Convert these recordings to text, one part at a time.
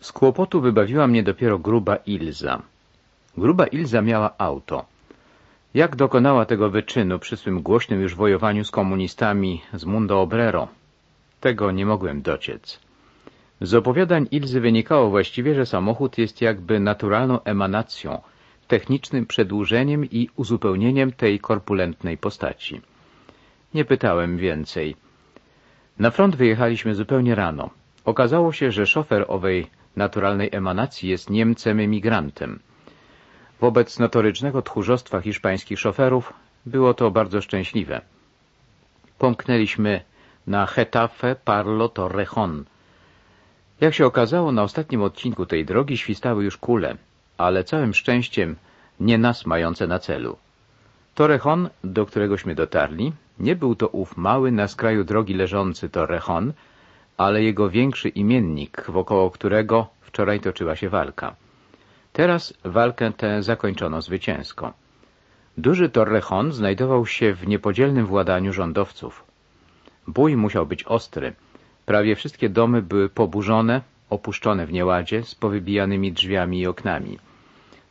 Z kłopotu wybawiła mnie dopiero gruba Ilza. Gruba Ilza miała auto. Jak dokonała tego wyczynu przy swym głośnym już wojowaniu z komunistami z Mundo Obrero? Tego nie mogłem dociec. Z opowiadań Ilzy wynikało właściwie, że samochód jest jakby naturalną emanacją, technicznym przedłużeniem i uzupełnieniem tej korpulentnej postaci. Nie pytałem więcej. Na front wyjechaliśmy zupełnie rano. Okazało się, że szofer owej naturalnej emanacji jest Niemcem emigrantem. Wobec notorycznego tchórzostwa hiszpańskich szoferów było to bardzo szczęśliwe. Pomknęliśmy na Getafe Parlo Torrejon. Jak się okazało, na ostatnim odcinku tej drogi świstały już kule, ale całym szczęściem nie nas mające na celu. Torrejon, do któregośmy dotarli, nie był to ów mały na skraju drogi leżący Torrejon, ale jego większy imiennik, wokoło którego wczoraj toczyła się walka. Teraz walkę tę zakończono zwycięsko. Duży Torrejon znajdował się w niepodzielnym władaniu rządowców. Bój musiał być ostry. Prawie wszystkie domy były poburzone, opuszczone w nieładzie, z powybijanymi drzwiami i oknami.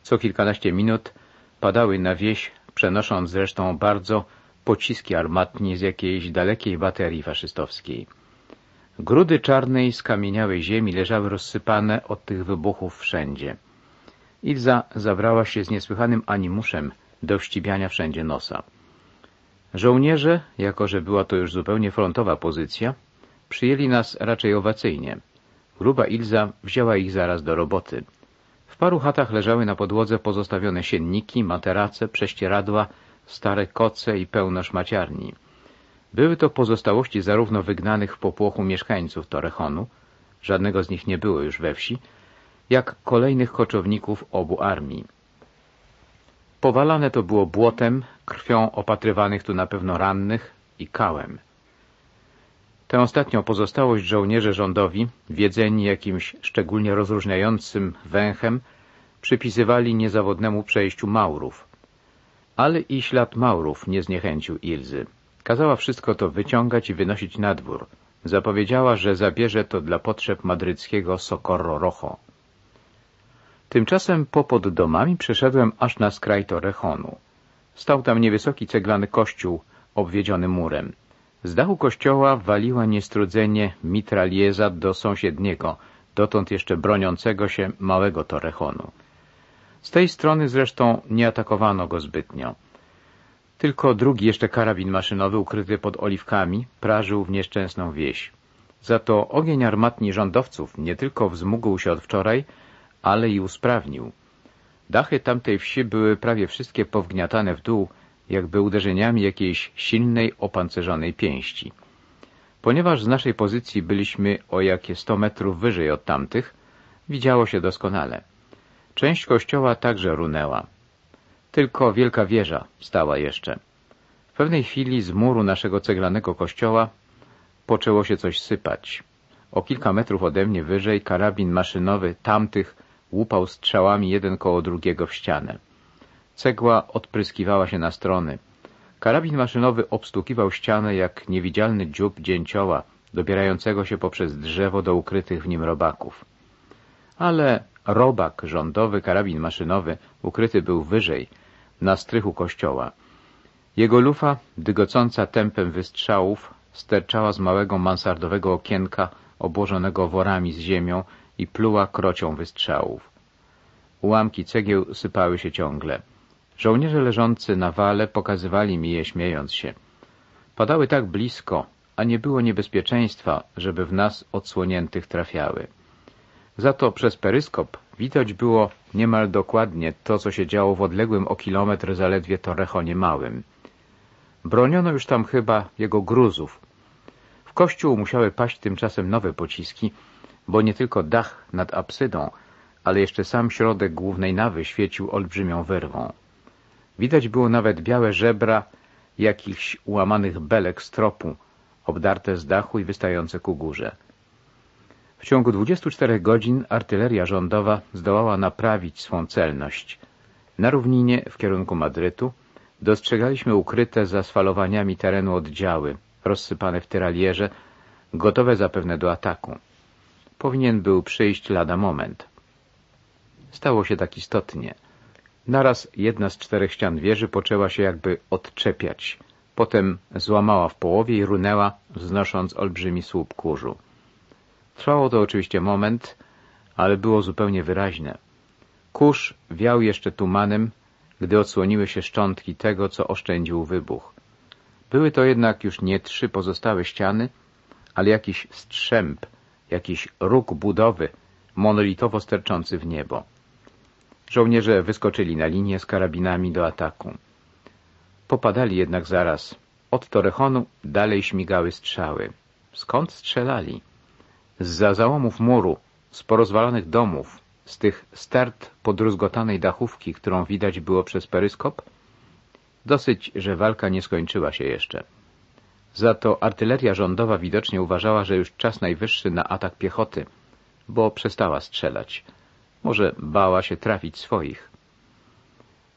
Co kilkanaście minut padały na wieś, przenosząc zresztą bardzo pociski armatnie z jakiejś dalekiej baterii faszystowskiej. Grudy czarnej, skamieniałej ziemi leżały rozsypane od tych wybuchów wszędzie. Ilza zabrała się z niesłychanym animuszem do wścibiania wszędzie nosa. Żołnierze, jako że była to już zupełnie frontowa pozycja, przyjęli nas raczej owacyjnie. Gruba Ilza wzięła ich zaraz do roboty. W paru chatach leżały na podłodze pozostawione sienniki, materace, prześcieradła, stare koce i pełno szmaciarni. Były to pozostałości zarówno wygnanych w popłochu mieszkańców Torrejonu, żadnego z nich nie było już we wsi, jak kolejnych koczowników obu armii. Powalane to było błotem, krwią opatrywanych tu na pewno rannych i kałem. Tę ostatnią pozostałość żołnierze rządowi, wiedzeni jakimś szczególnie rozróżniającym węchem, przypisywali niezawodnemu przejściu Maurów. Ale i ślad Maurów nie zniechęcił Ilzy. Kazała wszystko to wyciągać i wynosić na dwór. Zapowiedziała, że zabierze to dla potrzeb madryckiego Socorro Rojo. Tymczasem popod domami przeszedłem aż na skraj Torrejonu. Stał tam niewysoki ceglany kościół obwiedziony murem. Z dachu kościoła waliła niestrudzenie mitralieza do sąsiedniego, dotąd jeszcze broniącego się małego Torrejonu. Z tej strony zresztą nie atakowano go zbytnio. Tylko drugi jeszcze karabin maszynowy ukryty pod oliwkami prażył w nieszczęsną wieś. Za to ogień armatni rządowców nie tylko wzmógł się od wczoraj, ale i usprawnił. Dachy tamtej wsi były prawie wszystkie powgniatane w dół, jakby uderzeniami jakiejś silnej, opancerzonej pięści. Ponieważ z naszej pozycji byliśmy o jakie sto metrów wyżej od tamtych, widziało się doskonale. Część kościoła także runęła. Tylko wielka wieża stała jeszcze. W pewnej chwili z muru naszego ceglanego kościoła poczęło się coś sypać. O kilka metrów ode mnie wyżej karabin maszynowy tamtych łupał strzałami jeden koło drugiego w ścianę. Cegła odpryskiwała się na strony. Karabin maszynowy obstukiwał ścianę jak niewidzialny dziób dzięcioła, dobierającego się poprzez drzewo do ukrytych w nim robaków. Ale robak rządowy, karabin maszynowy, ukryty był wyżej, na strychu kościoła. Jego lufa, dygocąca tempem wystrzałów, sterczała z małego mansardowego okienka obłożonego worami z ziemią i pluła krocią wystrzałów. Ułamki cegieł sypały się ciągle. Żołnierze leżący na wale pokazywali mi je, śmiejąc się. Padały tak blisko, a nie było niebezpieczeństwa, żeby w nas odsłoniętych trafiały. Za to przez peryskop widać było niemal dokładnie to, co się działo w odległym o kilometr zaledwie Torrejonie Małym. Broniono już tam chyba jego gruzów. W kościół musiały paść tymczasem nowe pociski, bo nie tylko dach nad apsydą, ale jeszcze sam środek głównej nawy świecił olbrzymią wyrwą. Widać było nawet białe żebra jakichś ułamanych belek z tropu, obdarte z dachu i wystające ku górze. W ciągu 24 godzin artyleria rządowa zdołała naprawić swą celność. Na równinie w kierunku Madrytu dostrzegaliśmy ukryte za sfalowaniami terenu oddziały, rozsypane w tyralierze, gotowe zapewne do ataku. powinien był przyjść lada moment. Stało się tak istotnie. Naraz jedna z czterech ścian wieży poczęła się jakby odczepiać. Potem złamała w połowie i runęła, wznosząc olbrzymi słup kurzu. Trwało to oczywiście moment, ale było zupełnie wyraźne. Kurz wiał jeszcze tumanem, gdy odsłoniły się szczątki tego, co oszczędził wybuch. Były to jednak już nie trzy pozostałe ściany, ale jakiś strzęp, jakiś róg budowy, monolitowo sterczący w niebo. Żołnierze wyskoczyli na linię z karabinami do ataku. Popadali jednak zaraz. Od Torechonu dalej śmigały strzały. Skąd strzelali? Z-za załomów muru, z porozwalonych domów, z tych start podruzgotanej dachówki, którą widać było przez peryskop? Dosyć, że walka nie skończyła się jeszcze. Za to artyleria rządowa widocznie uważała, że już czas najwyższy na atak piechoty, bo przestała strzelać. Może bała się trafić swoich.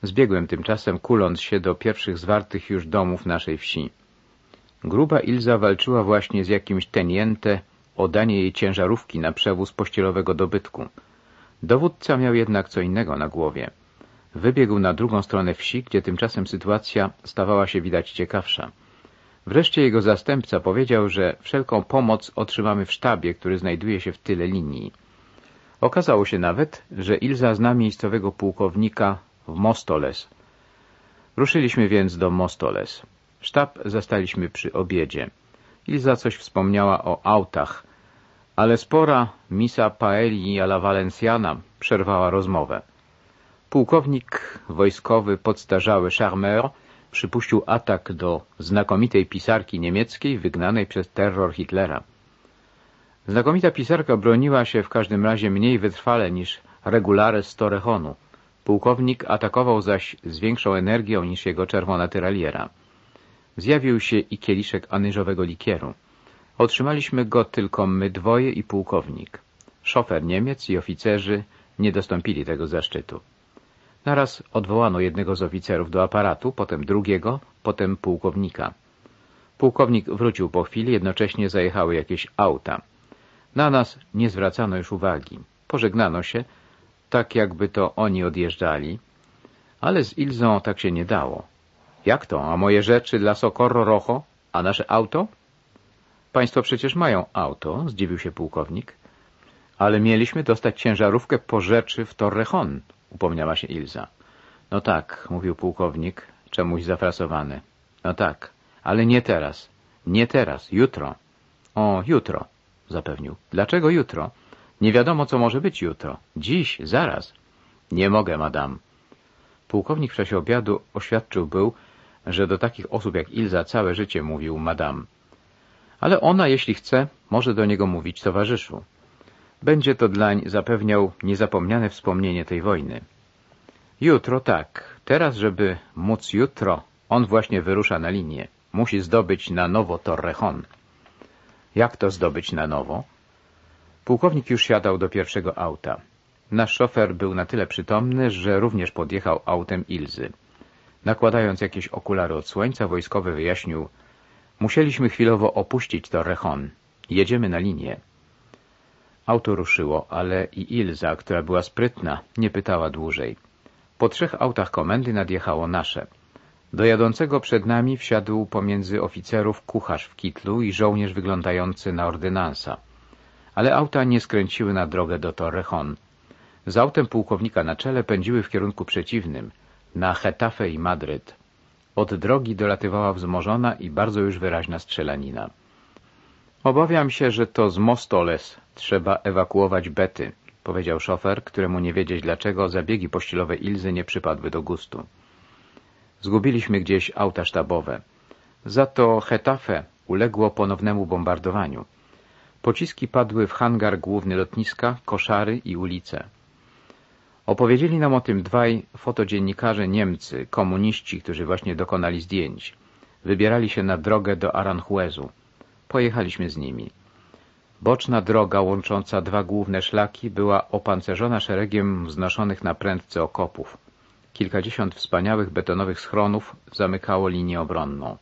Zbiegłem tymczasem, kuląc się do pierwszych zwartych już domów naszej wsi. Gruba Ilza walczyła właśnie z jakimś teniente o danie jej ciężarówki na przewóz pościelowego dobytku. Dowódca miał jednak co innego na głowie. Wybiegł na drugą stronę wsi, gdzie tymczasem sytuacja stawała się widać ciekawsza. Wreszcie jego zastępca powiedział, że wszelką pomoc otrzymamy w sztabie, który znajduje się w tyle linii. Okazało się nawet, że Ilza zna miejscowego pułkownika w Mostoles. Ruszyliśmy więc do Mostoles. Sztab zastaliśmy przy obiedzie. Ilza coś wspomniała o autach, ale spora misa paeli alla Valenciana przerwała rozmowę. Pułkownik wojskowy podstarzały Charmeur przypuścił atak do znakomitej pisarki niemieckiej wygnanej przez terror Hitlera. Znakomita pisarka broniła się w każdym razie mniej wytrwale niż regulares Torrejonu. Pułkownik atakował zaś z większą energią niż jego czerwona tyraliera. Zjawił się i kieliszek anyżowego likieru. Otrzymaliśmy go tylko my dwoje i pułkownik. Szofer Niemiec i oficerzy nie dostąpili tego zaszczytu. Naraz odwołano jednego z oficerów do aparatu, potem drugiego, potem pułkownika. Pułkownik wrócił po chwili, jednocześnie zajechały jakieś auta. Na nas nie zwracano już uwagi. Pożegnano się, tak jakby to oni odjeżdżali, ale z Ilzą tak się nie dało. Jak to? A moje rzeczy dla Socorro Rojo? A nasze auto? Państwo przecież mają auto, zdziwił się pułkownik. Ale mieliśmy dostać ciężarówkę po rzeczy w Torrejon, upomniała się Ilza. No tak, mówił pułkownik, czemuś zafrasowany. No tak, ale nie teraz. Nie teraz, jutro. O, jutro, zapewnił. Dlaczego jutro? Nie wiadomo, co może być jutro. Dziś, zaraz. Nie mogę, madam. Pułkownik w czasie obiadu oświadczył był, że do takich osób jak Ilza całe życie mówił madam. Ale ona, jeśli chce, może do niego mówić towarzyszu. Będzie to dlań zapewniał niezapomniane wspomnienie tej wojny. Jutro tak. Teraz, żeby móc jutro, on właśnie wyrusza na linię. Musi zdobyć na nowo Torrejon. Jak to zdobyć na nowo? Pułkownik już siadał do pierwszego auta. Nasz szofer był na tyle przytomny, że również podjechał autem Ilzy. Nakładając jakieś okulary od słońca, wojskowy wyjaśnił Musieliśmy chwilowo opuścić Torrejon. Jedziemy na linię. Auto ruszyło, ale i Ilza, która była sprytna, nie pytała dłużej. Po trzech autach komendy nadjechało nasze. Do jadącego przed nami wsiadł pomiędzy oficerów kucharz w kitlu i żołnierz wyglądający na ordynansa. Ale auta nie skręciły na drogę do Torrejon. Z autem pułkownika na czele pędziły w kierunku przeciwnym, na Hetafe i Madryt. Od drogi dolatywała wzmożona i bardzo już wyraźna strzelanina. Obawiam się, że to z Mostoles trzeba ewakuować bety, powiedział szofer, któremu nie wiedzieć dlaczego zabiegi pościelowe Ilzy nie przypadły do gustu. Zgubiliśmy gdzieś auta sztabowe. Za to Hetafe uległo ponownemu bombardowaniu. Pociski padły w hangar główny lotniska, koszary i ulice. Opowiedzieli nam o tym dwaj fotodziennikarze Niemcy, komuniści, którzy właśnie dokonali zdjęć. Wybierali się na drogę do Aranjuezu. Pojechaliśmy z nimi. Boczna droga łącząca dwa główne szlaki była opancerzona szeregiem wznoszonych na prędce okopów. Kilkadziesiąt wspaniałych betonowych schronów zamykało linię obronną.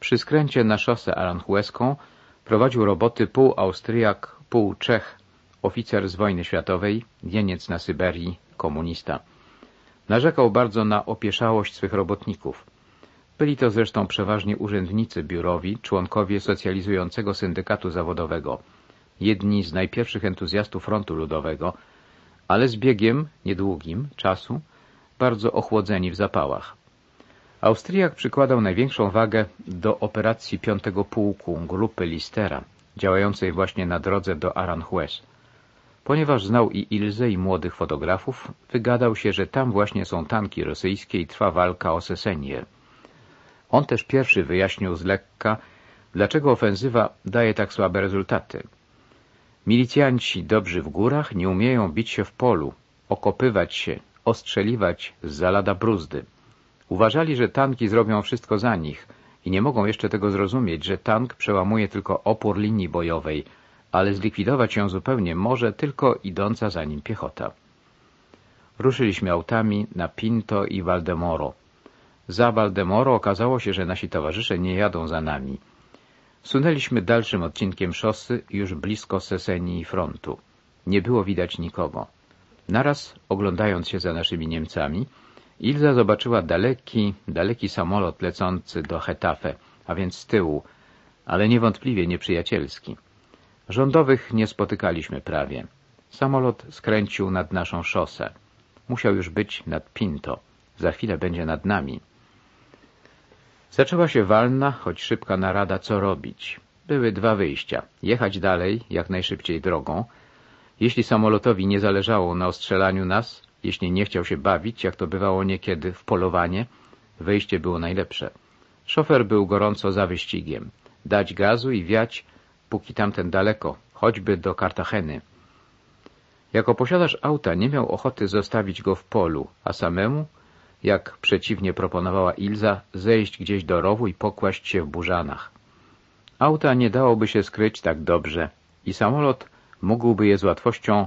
Przy skręcie na szosę aranjueską prowadził roboty pół Austriak, pół Czech, oficer z wojny światowej, jeniec na Syberii, komunista. Narzekał bardzo na opieszałość swych robotników. Byli to zresztą przeważnie urzędnicy biurowi, członkowie socjalizującego syndykatu zawodowego, jedni z najpierwszych entuzjastów frontu ludowego, ale z biegiem, niedługim, czasu, bardzo ochłodzeni w zapałach. Austriak przykładał największą wagę do operacji piątego pułku grupy Listera, działającej właśnie na drodze do Aranjuez. Ponieważ znał i Ilzę i młodych fotografów, wygadał się, że tam właśnie są tanki rosyjskie i trwa walka o Sesenię. On też pierwszy wyjaśnił z lekka, dlaczego ofensywa daje tak słabe rezultaty. Milicjanci dobrzy w górach nie umieją bić się w polu, okopywać się, ostrzeliwać z zalada bruzdy. Uważali, że tanki zrobią wszystko za nich i nie mogą jeszcze tego zrozumieć, że tank przełamuje tylko opór linii bojowej, ale zlikwidować ją zupełnie może tylko idąca za nim piechota. Ruszyliśmy autami na Pinto i Valdemoro. Za Valdemoro okazało się, że nasi towarzysze nie jadą za nami. Sunęliśmy dalszym odcinkiem szosy już blisko Sesenii i frontu. Nie było widać nikogo. Naraz, oglądając się za naszymi Niemcami, Ilza zobaczyła daleki, daleki samolot lecący do Hetafe, a więc z tyłu, ale niewątpliwie nieprzyjacielski. Rządowych nie spotykaliśmy prawie. Samolot skręcił nad naszą szosę. Musiał już być nad Pinto. Za chwilę będzie nad nami. Zaczęła się walna, choć szybka narada, co robić. Były dwa wyjścia. Jechać dalej, jak najszybciej drogą. Jeśli samolotowi nie zależało na ostrzelaniu nas, jeśli nie chciał się bawić, jak to bywało niekiedy w polowanie, wejście było najlepsze. Szofer był gorąco za wyścigiem. Dać gazu i wiać, póki tamten daleko, choćby do Kartacheny. Jako posiadacz auta nie miał ochoty zostawić go w polu, a samemu, jak przeciwnie proponowała Ilza, zejść gdzieś do rowu i pokłaść się w burzanach. Auta nie dałoby się skryć tak dobrze i samolot mógłby je z łatwością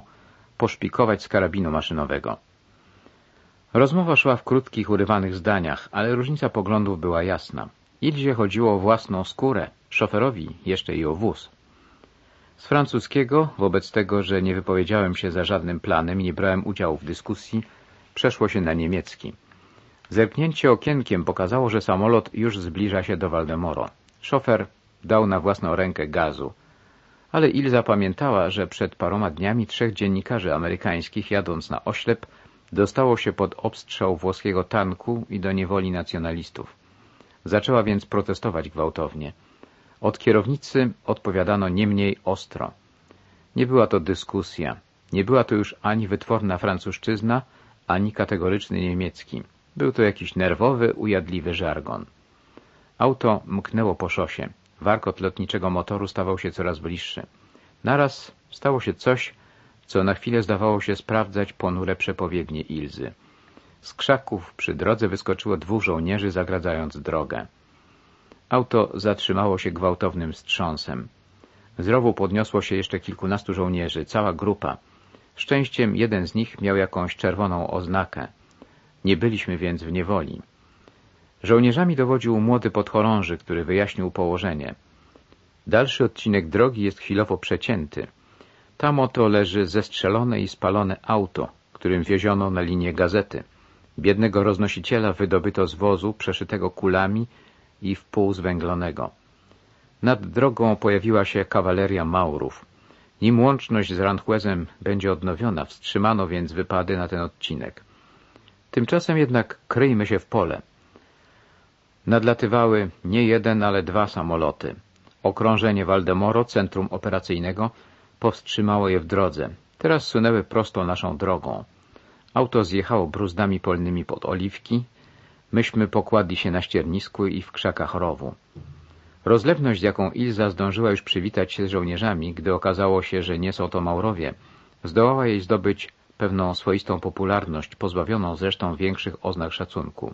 poszpikować z karabinu maszynowego. Rozmowa szła w krótkich, urywanych zdaniach, ale różnica poglądów była jasna. Ilzie chodziło o własną skórę, szoferowi jeszcze i o wóz. Z francuskiego, wobec tego, że nie wypowiedziałem się za żadnym planem i nie brałem udziału w dyskusji, przeszło się na niemiecki. Zerknięcie okienkiem pokazało, że samolot już zbliża się do Waldemoro. Szofer dał na własną rękę gazu. Ale Ilza pamiętała, że przed paroma dniami trzech dziennikarzy amerykańskich, jadąc na oślep, dostało się pod obstrzał włoskiego tanku i do niewoli nacjonalistów. Zaczęła więc protestować gwałtownie. Od kierownicy odpowiadano nie mniej ostro. Nie była to dyskusja. Nie była to już ani wytworna francuszczyzna, ani kategoryczny niemiecki. Był to jakiś nerwowy, ujadliwy żargon. Auto mknęło po szosie. Warkot lotniczego motoru stawał się coraz bliższy. Naraz stało się coś, co na chwilę zdawało się sprawdzać ponure przepowiednie Ilzy. Z krzaków przy drodze wyskoczyło dwóch żołnierzy, zagradzając drogę. Auto zatrzymało się gwałtownym wstrząsem. Z rowu podniosło się jeszcze kilkunastu żołnierzy, cała grupa. Szczęściem jeden z nich miał jakąś czerwoną oznakę. Nie byliśmy więc w niewoli. Żołnierzami dowodził młody podchorąży, który wyjaśnił położenie. Dalszy odcinek drogi jest chwilowo przecięty. Tam oto leży zestrzelone i spalone auto, którym wieziono na linię gazety. Biednego roznosiciela wydobyto z wozu przeszytego kulami i wpół zwęglonego. Nad drogą pojawiła się kawaleria Maurów. Nim łączność z Randhuezem będzie odnowiona, wstrzymano więc wypady na ten odcinek. Tymczasem jednak kryjmy się w pole. Nadlatywały nie jeden, ale dwa samoloty. Okrążenie Waldemoro, centrum operacyjnego, powstrzymało je w drodze. Teraz sunęły prosto naszą drogą. Auto zjechało bruzdami polnymi pod oliwki. Myśmy pokładli się na ściernisku i w krzakach rowu. Rozlewność, jaką Ilza zdążyła już przywitać się z żołnierzami, gdy okazało się, że nie są to Maurowie, zdołała jej zdobyć pewną swoistą popularność, pozbawioną zresztą większych oznak szacunku.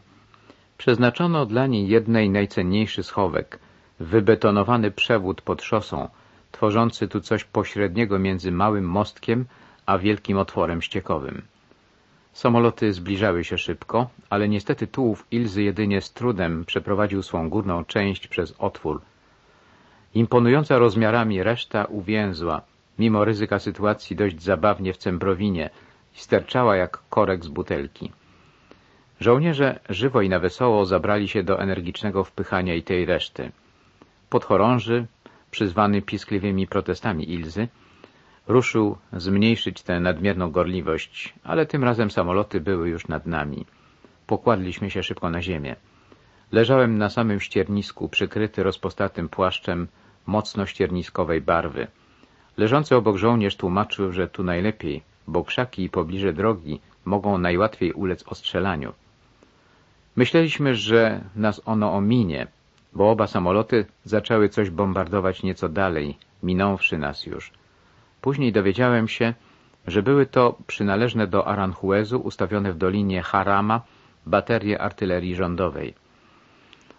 Przeznaczono dla niej jednej najcenniejszy schowek, wybetonowany przewód pod szosą, tworzący tu coś pośredniego między małym mostkiem a wielkim otworem ściekowym. Samoloty zbliżały się szybko, ale niestety tułów Ilzy jedynie z trudem przeprowadził swą górną część przez otwór. Imponująca rozmiarami reszta uwięzła, mimo ryzyka sytuacji dość zabawnie w Cembrowinie i sterczała jak korek z butelki. Żołnierze żywo i na wesoło zabrali się do energicznego wpychania i tej reszty. Podchorąży, przyzwany piskliwymi protestami Ilzy, ruszył zmniejszyć tę nadmierną gorliwość, ale tym razem samoloty były już nad nami. Pokładliśmy się szybko na ziemię. Leżałem na samym ściernisku, przykryty rozpostatym płaszczem mocno ścierniskowej barwy. Leżący obok żołnierz tłumaczył, że tu najlepiej, bo krzaki i pobliże drogi mogą najłatwiej ulec ostrzelaniu. Myśleliśmy, że nas ono ominie, bo oba samoloty zaczęły coś bombardować nieco dalej, minąwszy nas już. Później dowiedziałem się, że były to przynależne do Aranjuezu ustawione w dolinie Harama baterie artylerii rządowej.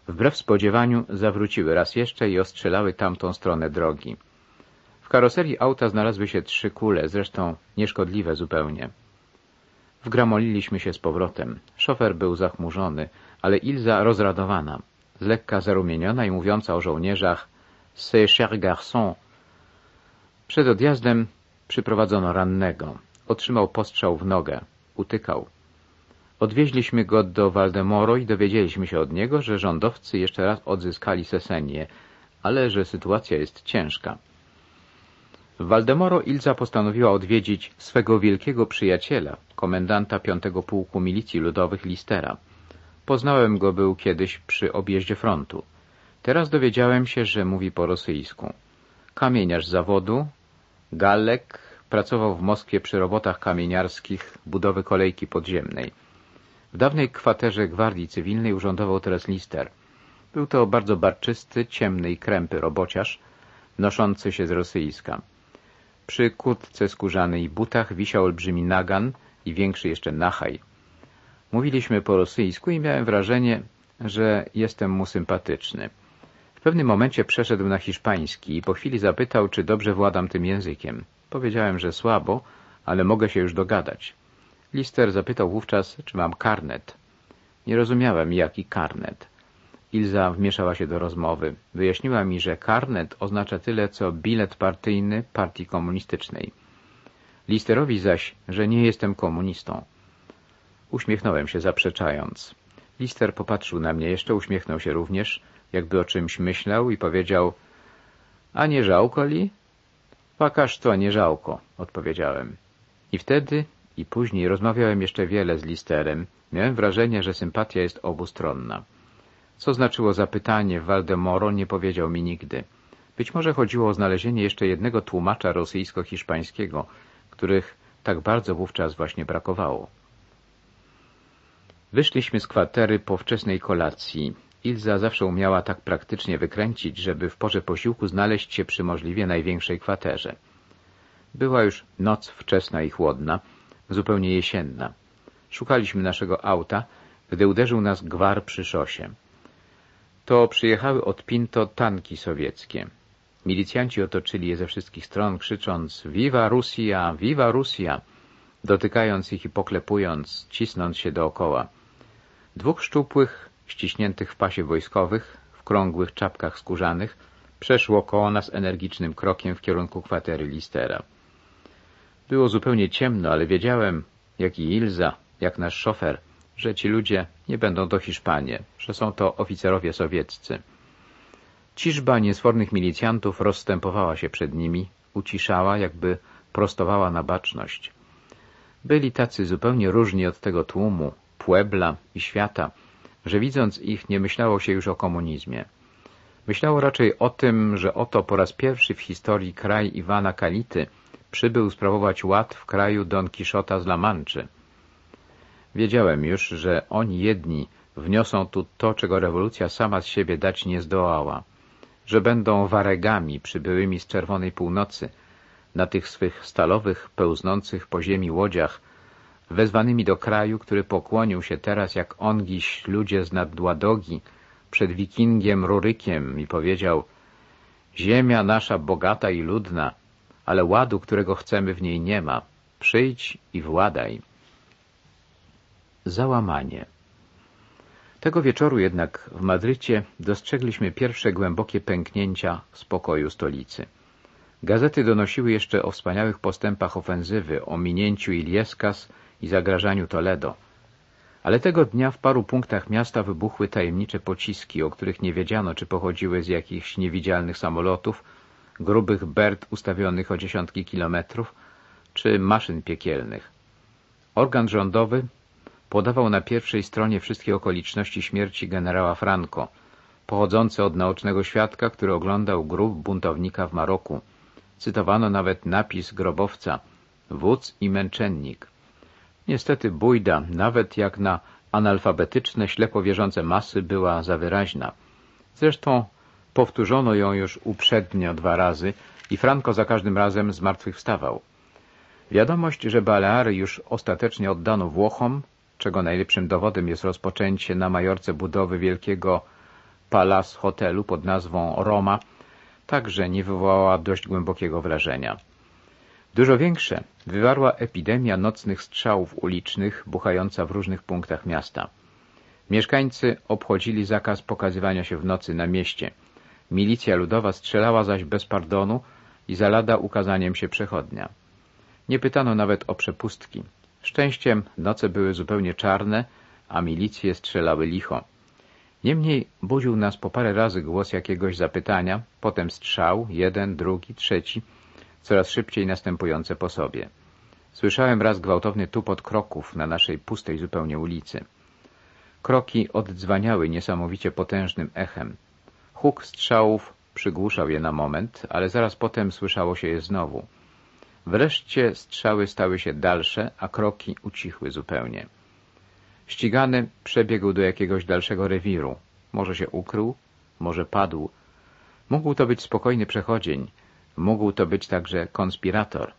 Wbrew spodziewaniu zawróciły raz jeszcze i ostrzelały tamtą stronę drogi. W karoserii auta znalazły się trzy kule, zresztą nieszkodliwe zupełnie. Wgramoliliśmy się z powrotem. Szofer był zachmurzony, ale Ilza rozradowana, z lekka zarumieniona i mówiąca o żołnierzach «C'est cher garçon». Przed odjazdem przyprowadzono rannego. Otrzymał postrzał w nogę. Utykał. Odwieźliśmy go do Waldemoro i dowiedzieliśmy się od niego, że rządowcy jeszcze raz odzyskali Sesenię, ale że sytuacja jest ciężka. W Waldemoro Ilza postanowiła odwiedzić swego wielkiego przyjaciela, komendanta piątego Pułku Milicji Ludowych Listera. Poznałem go był kiedyś przy objeździe frontu. Teraz dowiedziałem się, że mówi po rosyjsku. Kamieniarz zawodu, Gallek, pracował w Moskwie przy robotach kamieniarskich budowy kolejki podziemnej. W dawnej kwaterze Gwardii Cywilnej urządował teraz Lister. Był to bardzo barczysty, ciemny i krępy robociarz, noszący się z rosyjska. Przy kurtce skórzanej i butach wisiał olbrzymi nagan i większy jeszcze nachaj. Mówiliśmy po rosyjsku i miałem wrażenie, że jestem mu sympatyczny. Pewnym momencie przeszedł na hiszpański i po chwili zapytał, czy dobrze władam tym językiem. Powiedziałem, że słabo, ale mogę się już dogadać. Lister zapytał wówczas, czy mam karnet. Nie rozumiałem, jaki karnet. Ilza wmieszała się do rozmowy. Wyjaśniła mi, że karnet oznacza tyle, co bilet partyjny partii komunistycznej. Listerowi zaś, że nie jestem komunistą. Uśmiechnąłem się, zaprzeczając. Lister popatrzył na mnie, jeszcze uśmiechnął się również, jakby o czymś myślał i powiedział — A nie żałko li? — Pakaż to nie żałko — odpowiedziałem. I wtedy i później rozmawiałem jeszcze wiele z Listerem. Miałem wrażenie, że sympatia jest obustronna. Co znaczyło zapytanie Waldemoro, nie powiedział mi nigdy. Być może chodziło o znalezienie jeszcze jednego tłumacza rosyjsko-hiszpańskiego, których tak bardzo wówczas właśnie brakowało. Wyszliśmy z kwatery po wczesnej kolacji. Ilza zawsze umiała tak praktycznie wykręcić, żeby w porze posiłku znaleźć się przy możliwie największej kwaterze. Była już noc wczesna i chłodna, zupełnie jesienna. Szukaliśmy naszego auta, gdy uderzył nas gwar przy szosie. To przyjechały od Pinto tanki sowieckie. Milicjanci otoczyli je ze wszystkich stron, krzycząc Viva Rusja! Viva Rusja! dotykając ich i poklepując, cisnąc się dookoła. Dwóch szczupłych, ściśniętych w pasie wojskowych, w krągłych czapkach skórzanych, przeszło koło nas energicznym krokiem w kierunku kwatery Listera. Było zupełnie ciemno, ale wiedziałem, jak i Ilza, jak nasz szofer, że ci ludzie nie będą to Hiszpanie, że są to oficerowie sowieccy. Ciżba niesfornych milicjantów rozstępowała się przed nimi, uciszała, jakby prostowała na baczność. Byli tacy zupełnie różni od tego tłumu, Puebla i świata, że widząc ich nie myślało się już o komunizmie. Myślało raczej o tym, że oto po raz pierwszy w historii kraj Iwana Kality przybył sprawować ład w kraju Don Kiszota z La Manczy. Wiedziałem już, że oni jedni wniosą tu to, czego rewolucja sama z siebie dać nie zdołała, że będą waregami przybyłymi z czerwonej północy na tych swych stalowych, pełznących po ziemi łodziach, wezwanymi do kraju, który pokłonił się teraz jak ongiś ludzie z Nadładogi przed wikingiem Rurykiem i powiedział Ziemia nasza bogata i ludna, ale ładu, którego chcemy w niej nie ma. Przyjdź i władaj. Załamanie. Tego wieczoru jednak w Madrycie dostrzegliśmy pierwsze głębokie pęknięcia spokoju stolicy. Gazety donosiły jeszcze o wspaniałych postępach ofensywy, o minięciu Ilieskas i zagrażaniu Toledo. Ale tego dnia w paru punktach miasta wybuchły tajemnicze pociski, o których nie wiedziano, czy pochodziły z jakichś niewidzialnych samolotów, grubych bert ustawionych o dziesiątki kilometrów, czy maszyn piekielnych. Organ rządowy podawał na pierwszej stronie wszystkie okoliczności śmierci generała Franco, pochodzące od naocznego świadka, który oglądał grób buntownika w Maroku. Cytowano nawet napis grobowca wódz i męczennik. Niestety bójda, nawet jak na analfabetyczne, ślepo wierzące masy, była za wyraźna. Zresztą powtórzono ją już uprzednio dwa razy i Franco za każdym razem zmartwychwstawał. Wiadomość, że Baleary już ostatecznie oddano Włochom, czego najlepszym dowodem jest rozpoczęcie na Majorce budowy wielkiego Palace hotelu pod nazwą Roma, także nie wywołała dość głębokiego wrażenia. Dużo większe wywarła epidemia nocnych strzałów ulicznych buchająca w różnych punktach miasta. Mieszkańcy obchodzili zakaz pokazywania się w nocy na mieście. Milicja ludowa strzelała zaś bez pardonu i za lada ukazaniem się przechodnia. Nie pytano nawet o przepustki. Szczęściem noce były zupełnie czarne, a milicje strzelały licho. Niemniej budził nas po parę razy głos jakiegoś zapytania, potem strzał, jeden, drugi, trzeci, coraz szybciej następujące po sobie. Słyszałem raz gwałtowny tupot kroków na naszej pustej zupełnie ulicy. Kroki oddzwaniały niesamowicie potężnym echem. Huk strzałów przygłuszał je na moment, ale zaraz potem słyszało się je znowu. Wreszcie strzały stały się dalsze, a kroki ucichły zupełnie. Ścigany przebiegł do jakiegoś dalszego rewiru. Może się ukrył, może padł. Mógł to być spokojny przechodzień, mógł to być także konspirator.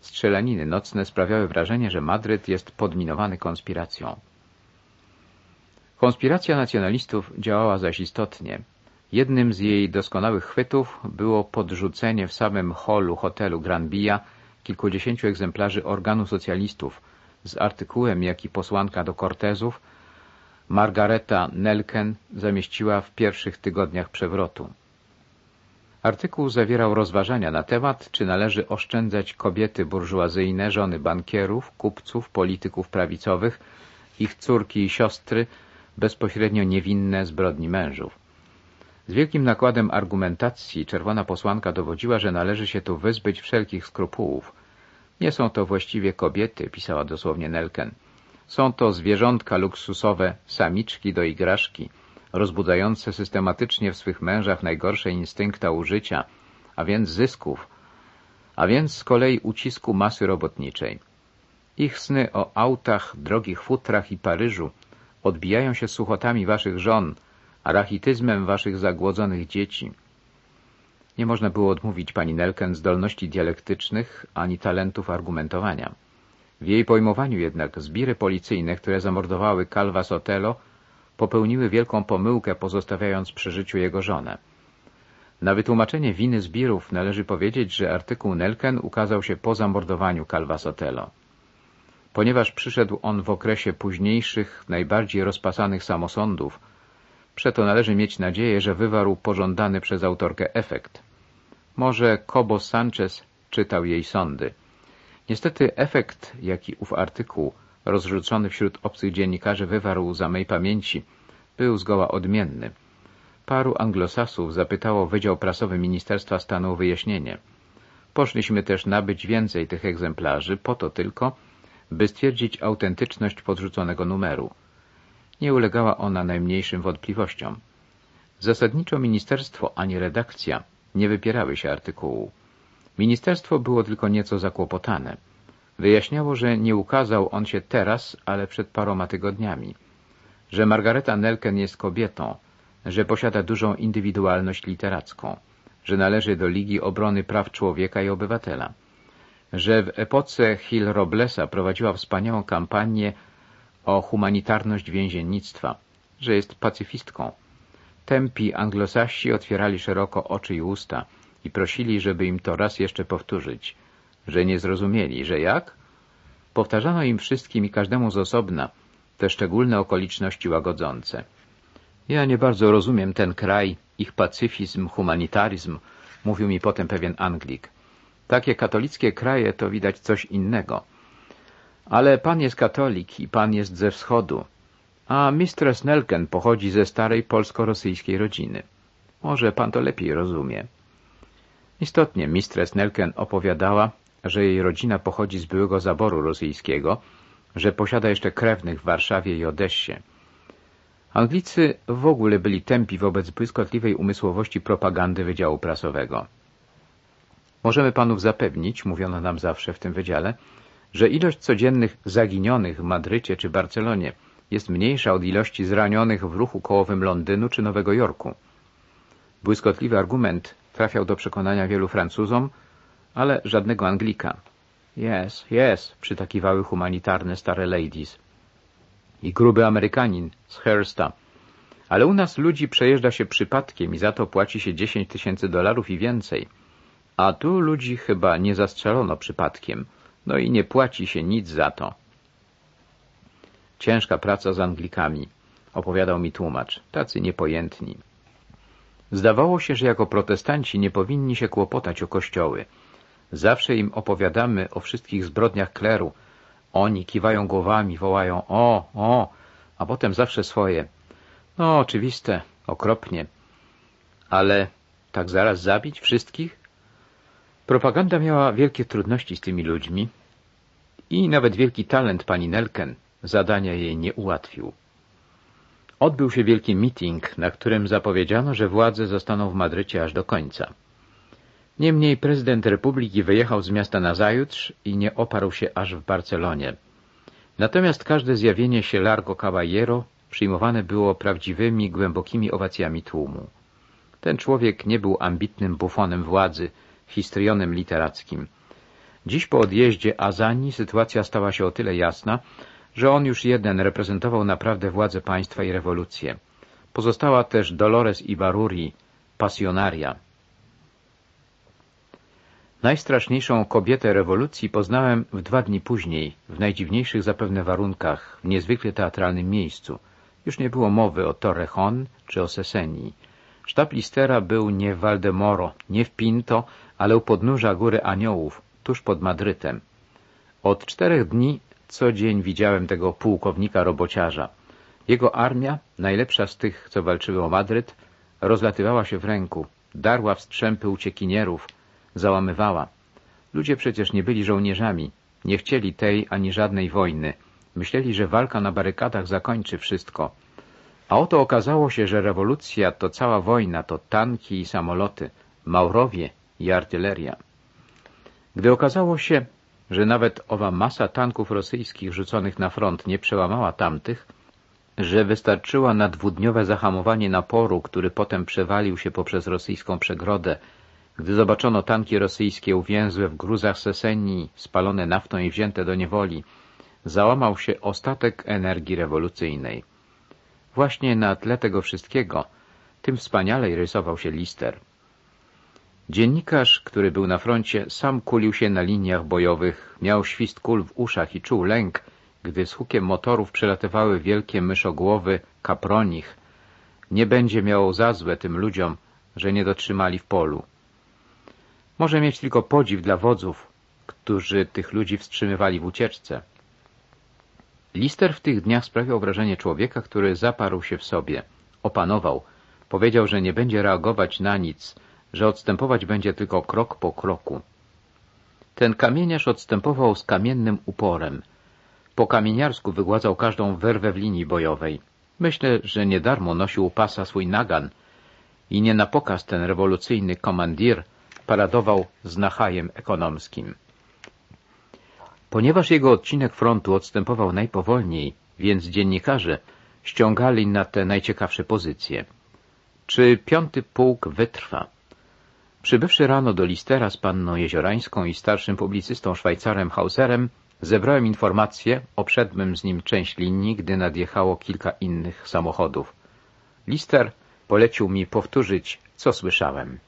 Strzelaniny nocne sprawiały wrażenie, że Madryt jest podminowany konspiracją. Konspiracja nacjonalistów działała zaś istotnie. Jednym z jej doskonałych chwytów było podrzucenie w samym holu hotelu Granbija kilkudziesięciu egzemplarzy organu socjalistów z artykułem, jaki posłanka do Cortezów, Margareta Nelken, zamieściła w pierwszych tygodniach przewrotu. Artykuł zawierał rozważania na temat, czy należy oszczędzać kobiety burżuazyjne, żony bankierów, kupców, polityków prawicowych, ich córki i siostry, bezpośrednio niewinne zbrodni mężów. Z wielkim nakładem argumentacji czerwona posłanka dowodziła, że należy się tu wyzbyć wszelkich skrupułów. Nie są to właściwie kobiety, pisała dosłownie Nelken. Są to zwierzątka luksusowe, samiczki do igraszki, rozbudzające systematycznie w swych mężach najgorsze instynkta użycia, a więc zysków, a więc z kolei ucisku masy robotniczej. Ich sny o autach, drogich futrach i Paryżu odbijają się suchotami waszych żon, a rachityzmem waszych zagłodzonych dzieci. Nie można było odmówić pani Nelken zdolności dialektycznych ani talentów argumentowania. W jej pojmowaniu jednak zbiry policyjne, które zamordowały Calva Sotelo, popełniły wielką pomyłkę, pozostawiając przy życiu jego żonę. Na wytłumaczenie winy zbirów należy powiedzieć, że artykuł Nelken ukazał się po zamordowaniu Calva Sotelo. Ponieważ przyszedł on w okresie późniejszych, najbardziej rozpasanych samosądów, przeto należy mieć nadzieję, że wywarł pożądany przez autorkę efekt. Może Cobo Sanchez czytał jej sądy. Niestety efekt, jaki ów artykuł, rozrzucony wśród obcych dziennikarzy, wywarł za mej pamięci, był zgoła odmienny. Paru anglosasów zapytało Wydział Prasowy Ministerstwa Stanu o wyjaśnienie. Poszliśmy też nabyć więcej tych egzemplarzy, po to tylko, by stwierdzić autentyczność podrzuconego numeru. Nie ulegała ona najmniejszym wątpliwościom. Zasadniczo ministerstwo ani redakcja nie wypierały się artykułu. Ministerstwo było tylko nieco zakłopotane. Wyjaśniało, że nie ukazał on się teraz, ale przed paroma tygodniami. Że Margareta Nelken jest kobietą, że posiada dużą indywidualność literacką, że należy do Ligi Obrony Praw Człowieka i Obywatela, że w epoce Hill Roblesa prowadziła wspaniałą kampanię o humanitarność więziennictwa, że jest pacyfistką. Tępi anglosasi otwierali szeroko oczy i usta i prosili, żeby im to raz jeszcze powtórzyć, że nie zrozumieli, że jak? Powtarzano im wszystkim i każdemu z osobna te szczególne okoliczności łagodzące. Ja nie bardzo rozumiem ten kraj, ich pacyfizm, humanitaryzm, mówił mi potem pewien Anglik. Takie katolickie kraje to widać coś innego. Ale pan jest katolik i pan jest ze wschodu, a mistress Nelken pochodzi ze starej polsko-rosyjskiej rodziny. Może pan to lepiej rozumie. Istotnie mistress Nelken opowiadała, że jej rodzina pochodzi z byłego zaboru rosyjskiego, że posiada jeszcze krewnych w Warszawie i Odessie. Anglicy w ogóle byli tępi wobec błyskotliwej umysłowości propagandy Wydziału Prasowego. Możemy panów zapewnić, mówiono nam zawsze w tym wydziale, że ilość codziennych zaginionych w Madrycie czy Barcelonie jest mniejsza od ilości zranionych w ruchu kołowym Londynu czy Nowego Jorku. Błyskotliwy argument trafiał do przekonania wielu Francuzom, ale żadnego Anglika. Yes, yes, przytakiwały humanitarne stare ladies. I gruby Amerykanin z Hearsta. Ale u nas ludzi przejeżdża się przypadkiem i za to płaci się 10 tysięcy dolarów i więcej. A tu ludzi chyba nie zastrzelono przypadkiem. No i nie płaci się nic za to. Ciężka praca z Anglikami, opowiadał mi tłumacz, tacy niepojętni. Zdawało się, że jako protestanci nie powinni się kłopotać o kościoły. Zawsze im opowiadamy o wszystkich zbrodniach kleru. Oni kiwają głowami, wołają o, o, a potem zawsze swoje. No, oczywiste, okropnie. Ale tak zaraz zabić wszystkich? Propaganda miała wielkie trudności z tymi ludźmi i nawet wielki talent pani Nelken zadania jej nie ułatwił. Odbył się wielki meeting, na którym zapowiedziano, że władze zostaną w Madrycie aż do końca. Niemniej prezydent republiki wyjechał z miasta nazajutrz i nie oparł się aż w Barcelonie. Natomiast każde zjawienie się Largo Caballero przyjmowane było prawdziwymi, głębokimi owacjami tłumu. Ten człowiek nie był ambitnym bufonem władzy, histrionem literackim. Dziś po odjeździe Azani sytuacja stała się o tyle jasna, że on już jeden reprezentował naprawdę władzę państwa i rewolucję. Pozostała też Dolores Ibaruri, pasjonaria. Najstraszniejszą kobietę rewolucji poznałem w dwa dni później, w najdziwniejszych zapewne warunkach, w niezwykle teatralnym miejscu. Już nie było mowy o Torrejon czy o Sesenii. Sztab Listera był nie w Valdemoro, nie w Pinto, ale u podnóża Góry Aniołów, tuż pod Madrytem. Od czterech dni co dzień widziałem tego pułkownika robociarza. Jego armia, najlepsza z tych, co walczyły o Madryt, rozlatywała się w ręku, darła w strzępy uciekinierów, załamywała. Ludzie przecież nie byli żołnierzami, nie chcieli tej ani żadnej wojny. Myśleli, że walka na barykadach zakończy wszystko. A oto okazało się, że rewolucja to cała wojna, to tanki i samoloty, maurowie i artyleria. Gdy okazało się, że nawet owa masa tanków rosyjskich rzuconych na front nie przełamała tamtych, że wystarczyła na dwudniowe zahamowanie naporu, który potem przewalił się poprzez rosyjską przegrodę, gdy zobaczono tanki rosyjskie uwięzłe w gruzach Sesenii, spalone naftą i wzięte do niewoli, załamał się ostatek energii rewolucyjnej. Właśnie na tle tego wszystkiego tym wspanialej rysował się Lister. Dziennikarz, który był na froncie, sam kulił się na liniach bojowych, miał świst kul w uszach i czuł lęk, gdy z hukiem motorów przelatywały wielkie myszogłowy kapronich. Nie będzie miało za złe tym ludziom, że nie dotrzymali w polu. Może mieć tylko podziw dla wodzów, którzy tych ludzi wstrzymywali w ucieczce. Lister w tych dniach sprawiał wrażenie człowieka, który zaparł się w sobie, opanował, powiedział, że nie będzie reagować na nic, że odstępować będzie tylko krok po kroku. Ten kamieniarz odstępował z kamiennym uporem. Po kamieniarsku wygładzał każdą werwę w linii bojowej. Myślę, że nie darmo nosił pasa swój nagan i nie na pokaz ten rewolucyjny komandir paradował z nachajem ekonomskim. Ponieważ jego odcinek frontu odstępował najpowolniej, więc dziennikarze ściągali na te najciekawsze pozycje. Czy piąty pułk wytrwa? Przybywszy rano do Listera z panną Jeziorańską i starszym publicystą Szwajcarem Hauserem, zebrałem informacje, obszedłem z nim część linii, gdy nadjechało kilka innych samochodów. Lister polecił mi powtórzyć, co słyszałem.